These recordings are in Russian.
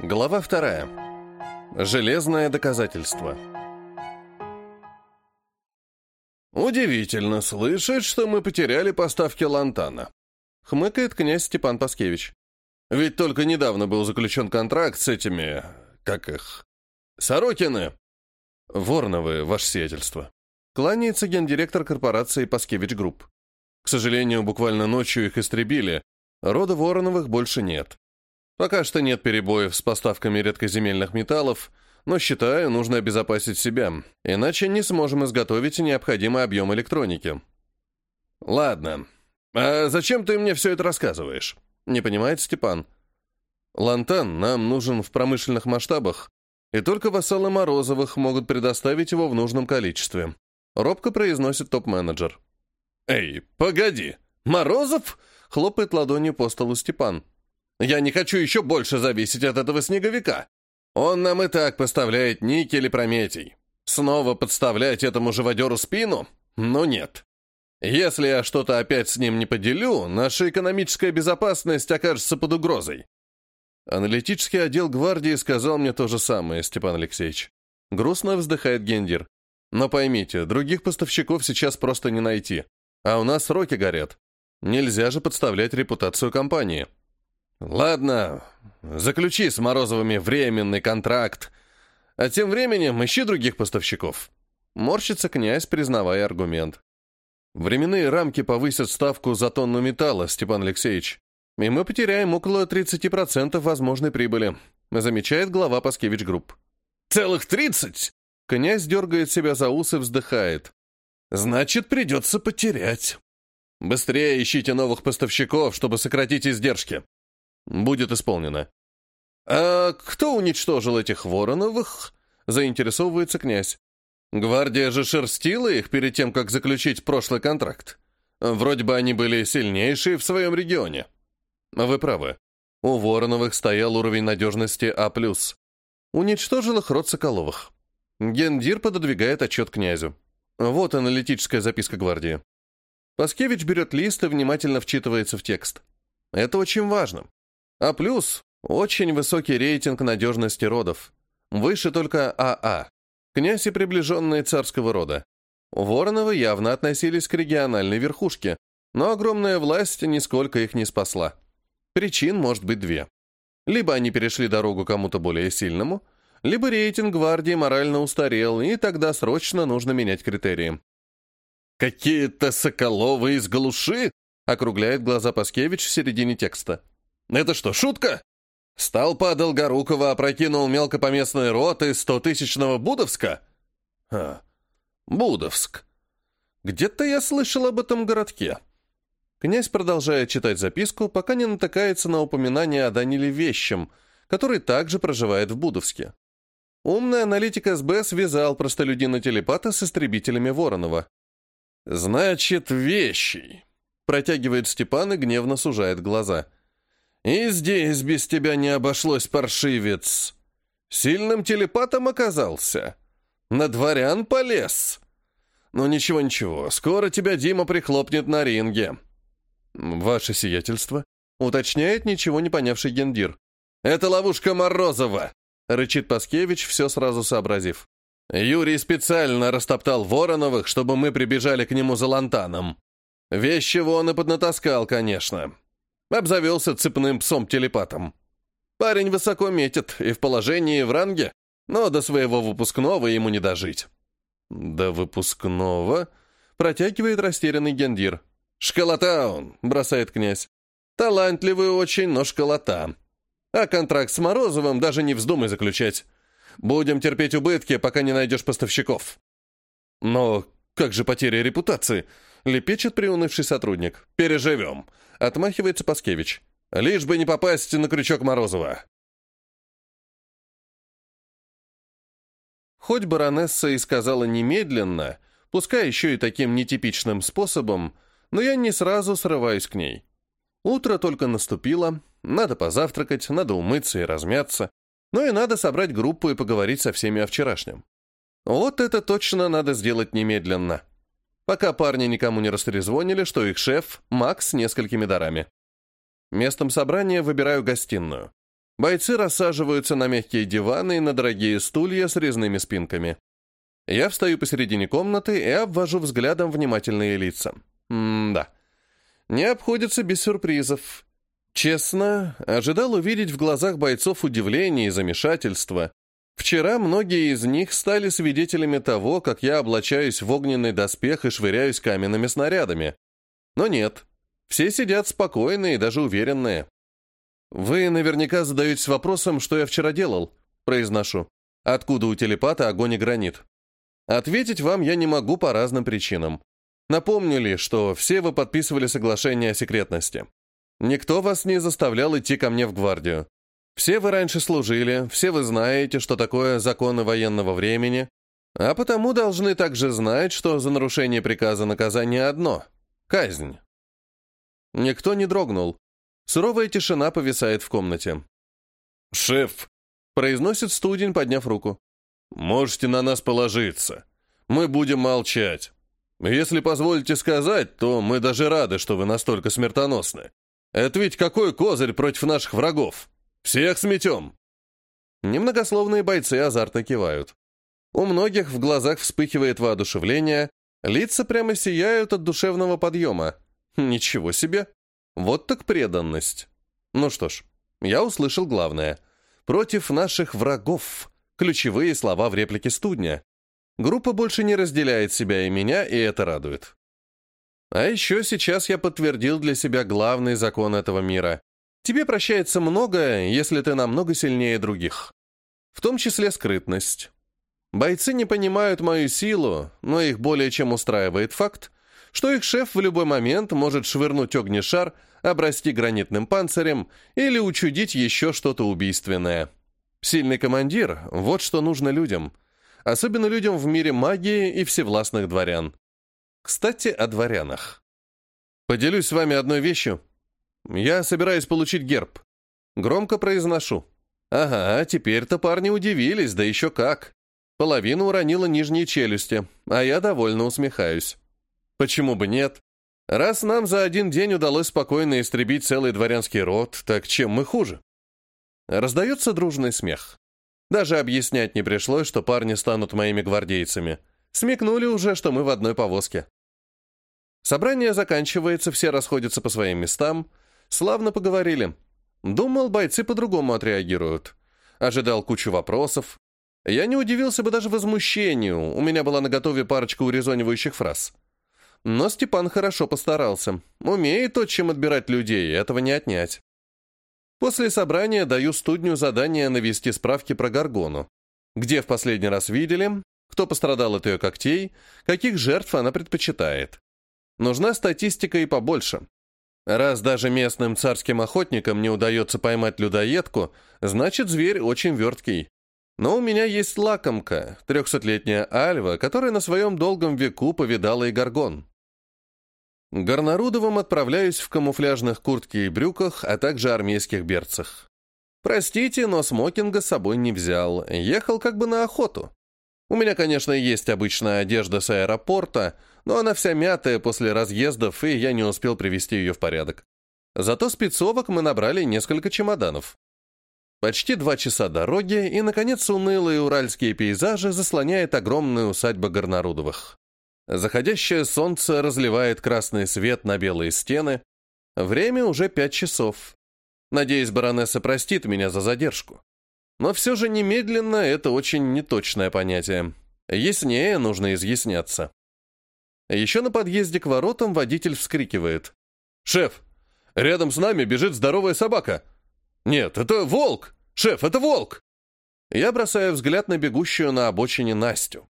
Глава вторая. Железное доказательство. «Удивительно слышать, что мы потеряли поставки лантана», — хмыкает князь Степан Паскевич. «Ведь только недавно был заключен контракт с этими... как их... Сорокины!» «Вороновы, ваше сиятельство», — кланяется гендиректор корпорации Паскевич Групп. К сожалению, буквально ночью их истребили, рода Вороновых больше нет. Пока что нет перебоев с поставками редкоземельных металлов, но считаю, нужно обезопасить себя, иначе не сможем изготовить необходимый объем электроники. Ладно. А зачем ты мне все это рассказываешь? Не понимает Степан. Лантан нам нужен в промышленных масштабах, и только вассалы Морозовых могут предоставить его в нужном количестве. Робко произносит топ-менеджер. «Эй, погоди! Морозов?» — хлопает ладонью по столу Степан. Я не хочу еще больше зависеть от этого снеговика. Он нам и так поставляет никель и прометий. Снова подставлять этому живодеру спину? Ну нет. Если я что-то опять с ним не поделю, наша экономическая безопасность окажется под угрозой. Аналитический отдел гвардии сказал мне то же самое, Степан Алексеевич. Грустно вздыхает Гендир. Но поймите, других поставщиков сейчас просто не найти. А у нас сроки горят. Нельзя же подставлять репутацию компании. «Ладно, заключи с Морозовыми временный контракт, а тем временем ищи других поставщиков». Морщится князь, признавая аргумент. «Временные рамки повысят ставку за тонну металла, Степан Алексеевич, и мы потеряем около 30% возможной прибыли», замечает глава Паскевич Групп. «Целых 30?» Князь дергает себя за ус и вздыхает. «Значит, придется потерять». «Быстрее ищите новых поставщиков, чтобы сократить издержки», Будет исполнено. А кто уничтожил этих Вороновых? Заинтересовывается князь. Гвардия же шерстила их перед тем, как заключить прошлый контракт. Вроде бы они были сильнейшие в своем регионе. Вы правы. У Вороновых стоял уровень надежности А+. Уничтожил их род Соколовых. Гендир пододвигает отчет князю. Вот аналитическая записка гвардии. Паскевич берет лист и внимательно вчитывается в текст. Это очень важно. А плюс очень высокий рейтинг надежности родов. Выше только АА. А. Князь и приближенные царского рода. Вороновы явно относились к региональной верхушке, но огромная власть нисколько их не спасла. Причин может быть две. Либо они перешли дорогу кому-то более сильному, либо рейтинг гвардии морально устарел, и тогда срочно нужно менять критерии. «Какие-то соколовы из глуши!» — округляет глаза Паскевич в середине текста. Это что, шутка? Столпа Долгорукова опрокинул мелкопоместные роты стотысячного Будовска? А, Будовск. Где-то я слышал об этом городке. Князь продолжает читать записку, пока не натыкается на упоминание о Даниле Вещем, который также проживает в Будовске. Умный аналитик СБ связал простолюдина-телепата с истребителями Воронова. «Значит, вещий», — протягивает Степан и гневно сужает глаза — и здесь без тебя не обошлось, паршивец. Сильным телепатом оказался. На дворян полез. Ну ничего-ничего, скоро тебя Дима прихлопнет на ринге. Ваше сиятельство, уточняет ничего не понявший гендир. Это ловушка Морозова, рычит Паскевич, все сразу сообразив. Юрий специально растоптал Вороновых, чтобы мы прибежали к нему за лантаном. Вещи он и поднатаскал, конечно. Обзавелся цепным псом-телепатом. Парень высоко метит и в положении, в ранге, но до своего выпускного ему не дожить. «До выпускного?» — протягивает растерянный гендир. «Школота он!» — бросает князь. «Талантливый очень, но школота. А контракт с Морозовым даже не вздумай заключать. Будем терпеть убытки, пока не найдешь поставщиков». «Но как же потеря репутации?» — лепечет приунывший сотрудник. «Переживем», Отмахивается Паскевич. Лишь бы не попасть на крючок Морозова. Хоть баронесса и сказала немедленно, пускай еще и таким нетипичным способом, но я не сразу срываюсь к ней. Утро только наступило, надо позавтракать, надо умыться и размяться, ну и надо собрать группу и поговорить со всеми о вчерашнем. Вот это точно надо сделать немедленно пока парни никому не растрезвонили, что их шеф — Макс с несколькими дарами. Местом собрания выбираю гостиную. Бойцы рассаживаются на мягкие диваны и на дорогие стулья с резными спинками. Я встаю посередине комнаты и обвожу взглядом внимательные лица. М-да. Не обходится без сюрпризов. Честно, ожидал увидеть в глазах бойцов удивление и замешательство. Вчера многие из них стали свидетелями того, как я облачаюсь в огненный доспех и швыряюсь каменными снарядами. Но нет. Все сидят спокойные и даже уверенные. «Вы наверняка задаетесь вопросом, что я вчера делал», — произношу. «Откуда у телепата огонь и гранит?» Ответить вам я не могу по разным причинам. Напомню ли, что все вы подписывали соглашение о секретности. Никто вас не заставлял идти ко мне в гвардию. Все вы раньше служили, все вы знаете, что такое законы военного времени, а потому должны также знать, что за нарушение приказа наказание одно — казнь. Никто не дрогнул. Суровая тишина повисает в комнате. «Шеф!» — произносит студень, подняв руку. «Можете на нас положиться. Мы будем молчать. Если позволите сказать, то мы даже рады, что вы настолько смертоносны. Это ведь какой козырь против наших врагов? Всех сметем!» Немногословные бойцы азартно кивают. У многих в глазах вспыхивает воодушевление, лица прямо сияют от душевного подъема. Ничего себе! Вот так преданность. Ну что ж, я услышал главное. Против наших врагов. Ключевые слова в реплике студня. Группа больше не разделяет себя и меня, и это радует. А еще сейчас я подтвердил для себя главный закон этого мира. Тебе прощается многое, если ты намного сильнее других. В том числе скрытность. Бойцы не понимают мою силу, но их более чем устраивает факт, что их шеф в любой момент может швырнуть огнешар, обрасти гранитным панцирем или учудить еще что-то убийственное. Сильный командир — вот что нужно людям. Особенно людям в мире магии и всевластных дворян. Кстати, о дворянах. Поделюсь с вами одной вещью. Я собираюсь получить герб. Громко произношу. Ага, теперь-то парни удивились, да еще как. Половина уронила нижние челюсти, а я довольно усмехаюсь. Почему бы нет? Раз нам за один день удалось спокойно истребить целый дворянский род, так чем мы хуже? Раздается дружный смех. Даже объяснять не пришлось, что парни станут моими гвардейцами. Смекнули уже, что мы в одной повозке. Собрание заканчивается, все расходятся по своим местам. Славно поговорили. Думал, бойцы по-другому отреагируют. Ожидал кучу вопросов. Я не удивился бы даже возмущению, у меня была наготове парочка урезонивающих фраз. Но Степан хорошо постарался. Умеет то, чем отбирать людей, этого не отнять. После собрания даю студню задание навести справки про Гаргону. Где в последний раз видели, кто пострадал от ее когтей, каких жертв она предпочитает. Нужна статистика и побольше. Раз даже местным царским охотникам не удается поймать людоедку, значит, зверь очень верткий. Но у меня есть лакомка, трехсотлетняя Альва, которая на своем долгом веку повидала и горгон. Горнарудовым отправляюсь в камуфляжных куртке и брюках, а также армейских берцах. Простите, но смокинга с собой не взял, ехал как бы на охоту. У меня, конечно, есть обычная одежда с аэропорта, но она вся мятая после разъездов, и я не успел привести ее в порядок. Зато спецовок мы набрали несколько чемоданов. Почти два часа дороги, и, наконец, унылые уральские пейзажи заслоняет огромная усадьба Горнарудовых. Заходящее солнце разливает красный свет на белые стены. Время уже пять часов. Надеюсь, баронесса простит меня за задержку. Но все же немедленно это очень неточное понятие. Яснее нужно изъясняться. Еще на подъезде к воротам водитель вскрикивает. «Шеф, рядом с нами бежит здоровая собака!» «Нет, это волк! Шеф, это волк!» Я бросаю взгляд на бегущую на обочине Настю.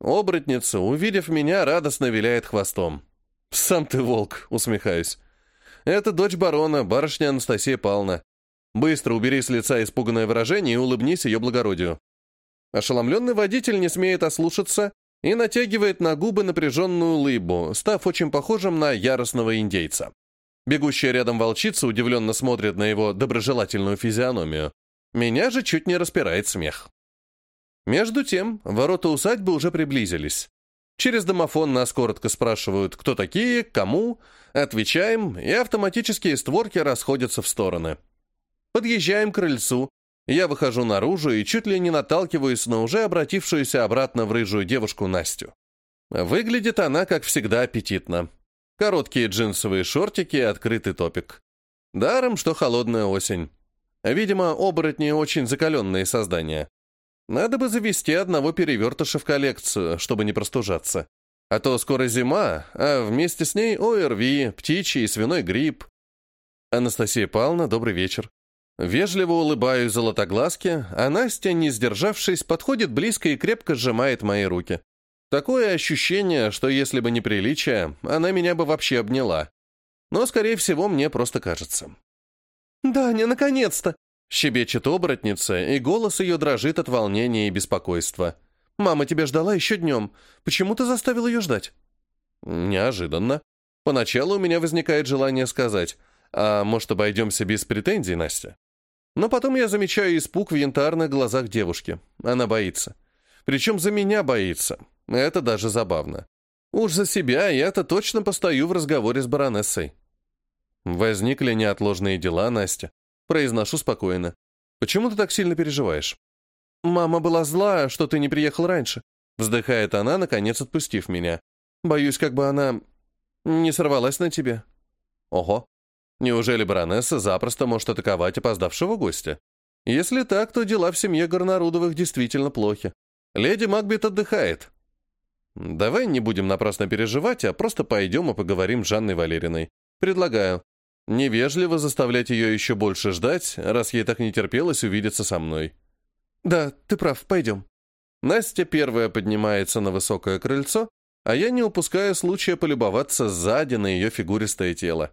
Оборотница, увидев меня, радостно виляет хвостом. «Сам ты волк!» — усмехаюсь. «Это дочь барона, барышня Анастасия Павловна. Быстро убери с лица испуганное выражение и улыбнись ее благородию». Ошеломленный водитель не смеет ослушаться и натягивает на губы напряженную улыбу, став очень похожим на яростного индейца. Бегущая рядом волчица удивленно смотрит на его доброжелательную физиономию. Меня же чуть не распирает смех. Между тем, ворота усадьбы уже приблизились. Через домофон нас коротко спрашивают, кто такие, кому. Отвечаем, и автоматические створки расходятся в стороны. Подъезжаем к крыльцу, Я выхожу наружу и чуть ли не наталкиваюсь на уже обратившуюся обратно в рыжую девушку Настю. Выглядит она, как всегда, аппетитно. Короткие джинсовые шортики и открытый топик. Даром, что холодная осень. Видимо, оборотни очень закаленные создания. Надо бы завести одного перевертыша в коллекцию, чтобы не простужаться. А то скоро зима, а вместе с ней ОРВИ, птичий и свиной грипп. Анастасия Павловна, добрый вечер. Вежливо улыбаюсь золотоглазке, а Настя, не сдержавшись, подходит близко и крепко сжимает мои руки. Такое ощущение, что если бы не приличие, она меня бы вообще обняла. Но, скорее всего, мне просто кажется. «Даня, наконец-то!» — щебечет оборотница, и голос ее дрожит от волнения и беспокойства. «Мама тебя ждала еще днем. Почему ты заставил ее ждать?» «Неожиданно. Поначалу у меня возникает желание сказать, а может, обойдемся без претензий, Настя?» Но потом я замечаю испуг в янтарных глазах девушки. Она боится. Причем за меня боится. Это даже забавно. Уж за себя я-то точно постою в разговоре с баронессой. Возникли неотложные дела, Настя. Произношу спокойно. Почему ты так сильно переживаешь? Мама была зла, что ты не приехал раньше. Вздыхает она, наконец отпустив меня. Боюсь, как бы она не сорвалась на тебе. Ого, Неужели баронесса запросто может атаковать опоздавшего гостя? Если так, то дела в семье Горнарудовых действительно плохи. Леди Макбет отдыхает. Давай не будем напрасно переживать, а просто пойдем и поговорим с Жанной Валериной. Предлагаю. Невежливо заставлять ее еще больше ждать, раз ей так не терпелось увидеться со мной. Да, ты прав, пойдем. Настя первая поднимается на высокое крыльцо, а я не упускаю случая полюбоваться сзади на ее фигуристое тело.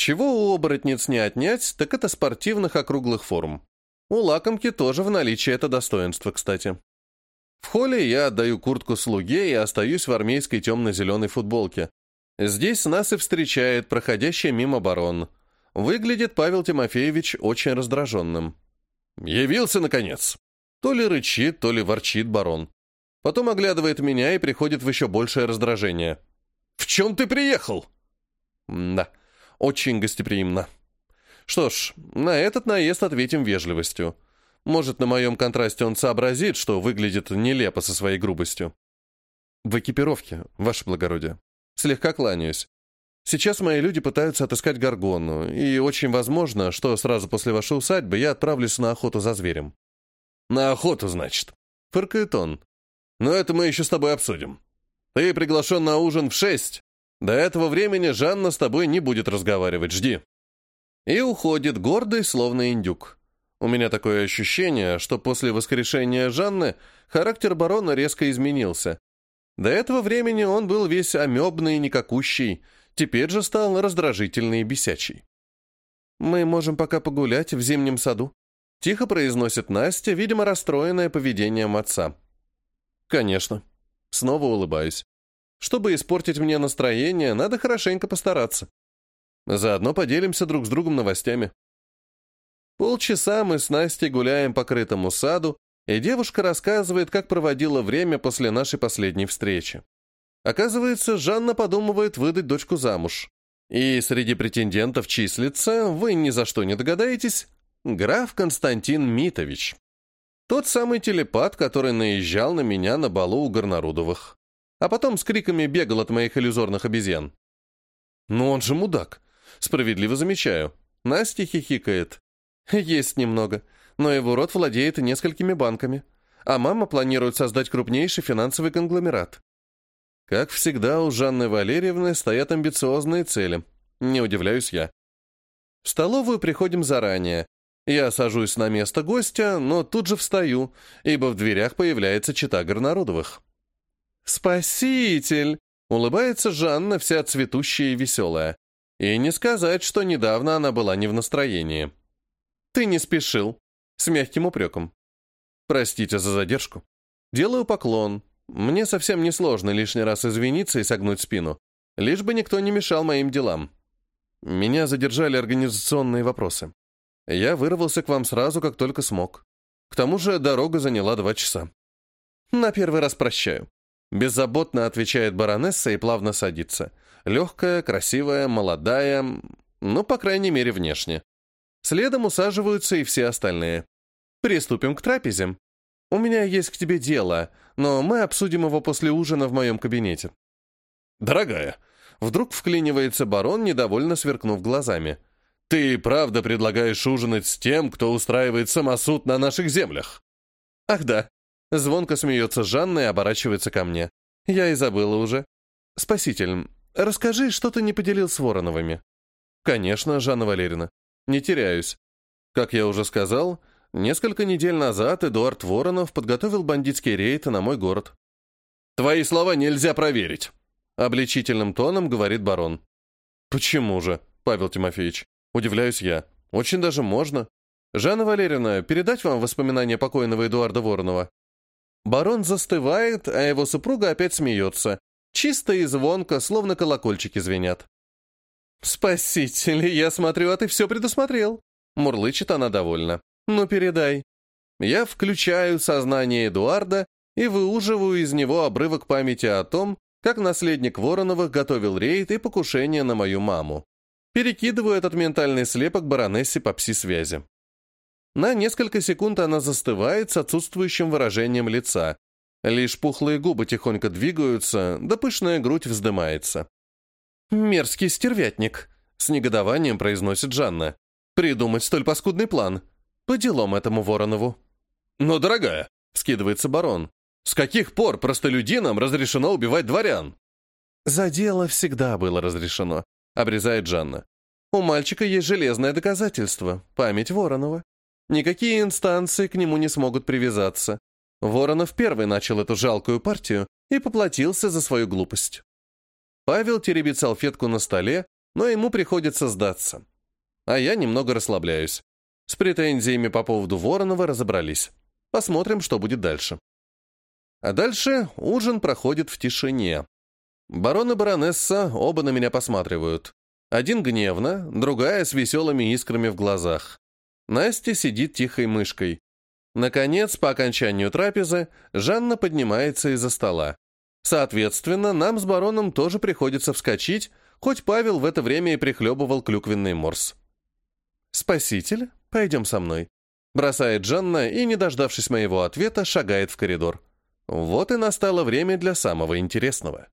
Чего у оборотниц не отнять, так это спортивных округлых форм. У лакомки тоже в наличии это достоинство, кстати. В холле я отдаю куртку слуге и остаюсь в армейской темно-зеленой футболке. Здесь нас и встречает проходящий мимо барон. Выглядит Павел Тимофеевич очень раздраженным. «Явился, наконец!» То ли рычит, то ли ворчит барон. Потом оглядывает меня и приходит в еще большее раздражение. «В чем ты приехал?» «Да, очень гостеприимно. Что ж, на этот наезд ответим вежливостью. Может, на моем контрасте он сообразит, что выглядит нелепо со своей грубостью. В экипировке, ваше благородие. Слегка кланяюсь. Сейчас мои люди пытаются отыскать Гаргону, и очень возможно, что сразу после вашей усадьбы я отправлюсь на охоту за зверем. На охоту, значит. Фыркает он. Но это мы еще с тобой обсудим. Ты приглашен на ужин в шесть, до этого времени Жанна с тобой не будет разговаривать, жди». И уходит гордый, словно индюк. У меня такое ощущение, что после воскрешения Жанны характер барона резко изменился. До этого времени он был весь амебный и никакущий, теперь же стал раздражительный и бесячий. «Мы можем пока погулять в зимнем саду», — тихо произносит Настя, видимо, расстроенная поведением отца. «Конечно». Снова улыбаюсь. Чтобы испортить мне настроение, надо хорошенько постараться. Заодно поделимся друг с другом новостями. Полчаса мы с Настей гуляем по крытому саду, и девушка рассказывает, как проводила время после нашей последней встречи. Оказывается, Жанна подумывает выдать дочку замуж. И среди претендентов числится, вы ни за что не догадаетесь, граф Константин Митович. Тот самый телепат, который наезжал на меня на балу у Горнарудовых а потом с криками бегал от моих иллюзорных обезьян. «Ну он же мудак!» Справедливо замечаю. Настя хихикает. «Есть немного, но его род владеет несколькими банками, а мама планирует создать крупнейший финансовый конгломерат». Как всегда, у Жанны Валерьевны стоят амбициозные цели. Не удивляюсь я. В столовую приходим заранее. Я сажусь на место гостя, но тут же встаю, ибо в дверях появляется чита Горнарудовых. «Спаситель!» — улыбается Жанна, вся цветущая и веселая. И не сказать, что недавно она была не в настроении. «Ты не спешил», — с мягким упреком. «Простите за задержку. Делаю поклон. Мне совсем не сложно лишний раз извиниться и согнуть спину, лишь бы никто не мешал моим делам. Меня задержали организационные вопросы. Я вырвался к вам сразу, как только смог. К тому же дорога заняла два часа. На первый раз прощаю. Беззаботно отвечает баронесса и плавно садится. Легкая, красивая, молодая, ну, по крайней мере, внешне. Следом усаживаются и все остальные. приступим к трапезе. У меня есть к тебе дело, но мы обсудим его после ужина в моем кабинете». «Дорогая», — вдруг вклинивается барон, недовольно сверкнув глазами. «Ты правда предлагаешь ужинать с тем, кто устраивает самосуд на наших землях?» «Ах да». Звонко смеется Жанна и оборачивается ко мне. «Я и забыла уже. Спаситель, расскажи, что ты не поделил с Вороновыми». «Конечно, Жанна Валерьевна. Не теряюсь. Как я уже сказал, несколько недель назад Эдуард Воронов подготовил бандитский рейд на мой город. «Твои слова нельзя проверить», — обличительным тоном говорит барон. «Почему же, Павел Тимофеевич?» Удивляюсь я. «Очень даже можно. Жанна Валерьевна, передать вам воспоминания покойного Эдуарда Воронова?» Барон застывает, а его супруга опять смеется. Чисто и звонко, словно колокольчики звенят. «Спаситель, я смотрю, а ты все предусмотрел». Мурлычет она довольно. «Ну, передай». Я включаю сознание Эдуарда и выуживаю из него обрывок памяти о том, как наследник Вороновых готовил рейд и покушение на мою маму. Перекидываю этот ментальный слепок баронессе по пси-связи. На несколько секунд она застывает с отсутствующим выражением лица. Лишь пухлые губы тихонько двигаются, да пышная грудь вздымается. «Мерзкий стервятник», — с негодованием произносит Жанна. «Придумать столь паскудный план. По делам этому Воронову». «Но, дорогая», — скидывается барон, «с каких пор простолюдинам разрешено убивать дворян?» «За дело всегда было разрешено», — обрезает Жанна. «У мальчика есть железное доказательство — память Воронова. Никакие инстанции к нему не смогут привязаться. Воронов первый начал эту жалкую партию и поплатился за свою глупость». Павел теребит салфетку на столе, но ему приходится сдаться. А я немного расслабляюсь. С претензиями по поводу Воронова разобрались. Посмотрим, что будет дальше. А дальше ужин проходит в тишине. Барон и баронесса оба на меня посматривают. Один гневно, другая с веселыми искрами в глазах. Настя сидит тихой мышкой. Наконец, по окончанию трапезы, Жанна поднимается из-за стола. Соответственно, нам с бароном тоже приходится вскочить, хоть Павел в это время и прихлебывал клюквенный морс. «Спаситель, пойдем со мной», — бросает Жанна и, не дождавшись моего ответа, шагает в коридор. Вот и настало время для самого интересного.